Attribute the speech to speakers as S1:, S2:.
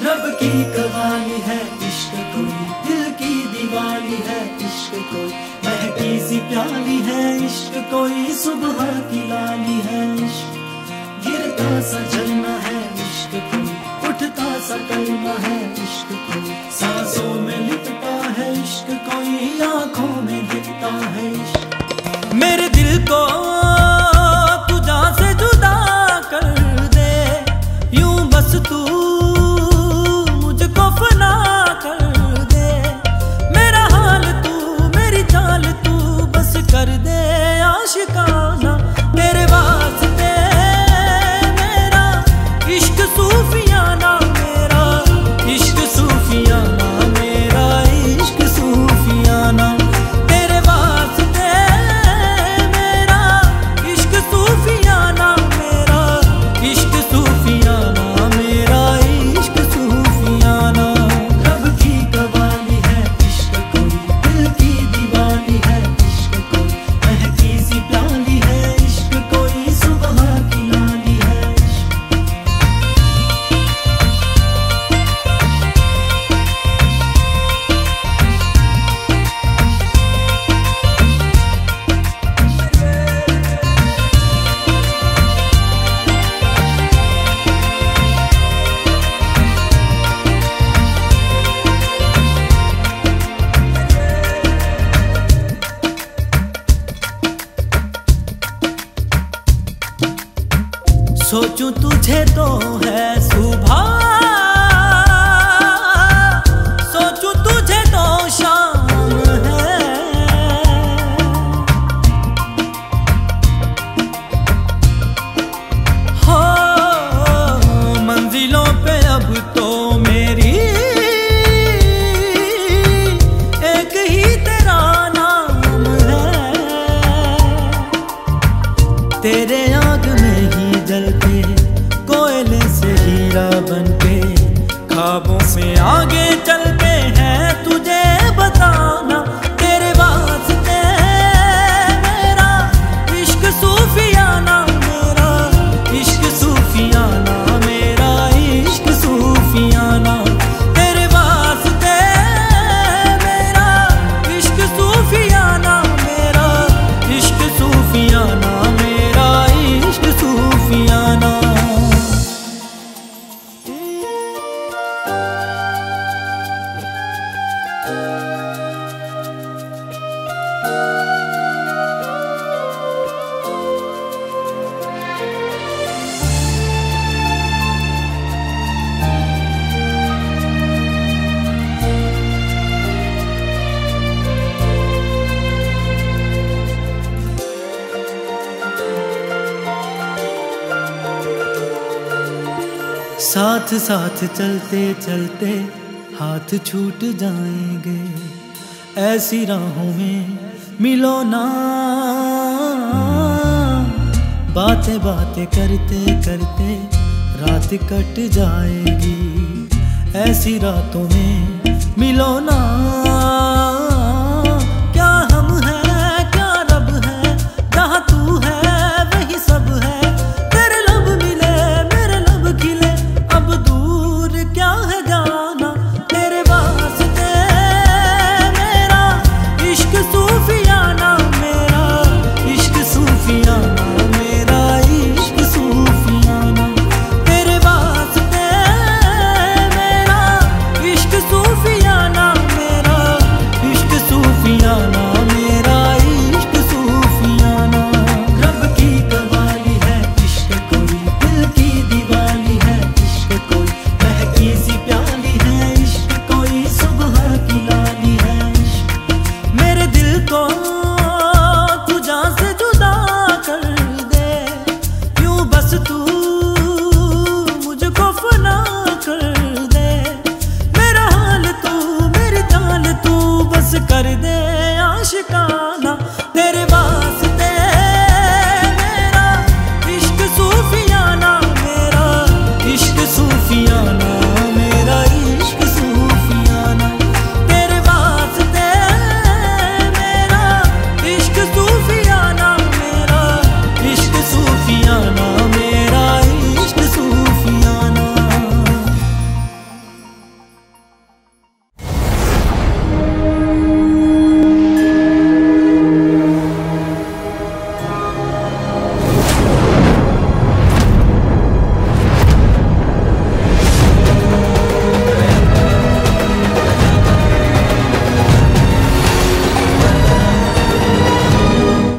S1: रब की कवाली है, इश्क कोई, दिल की दीवानी है, इश्क कोई। महकी सी प्याली है, इश्क कोई, सुबह की लाली है, इश्क। गिरता सा जलना है, इश्क कोई। उठता सा कलमा है, इश्क कोई।
S2: सोचूं तुझे तो है सुबह। सोचूं तुझे तो शाम है। हो, मंजिलों पे अब तो मेरी एक ही तेरा नाम है। तेरे आग में जलते कोयले से हीरा बनके खाबों से आगे चलते हैं तुझे बताना। साथ साथ चलते चलते हाथ छूट जाएँगे। ऐसी राहों में मिलो ना। बातें बातें करते करते रात कट जाएगी। ऐसी रातों में मिलो ना।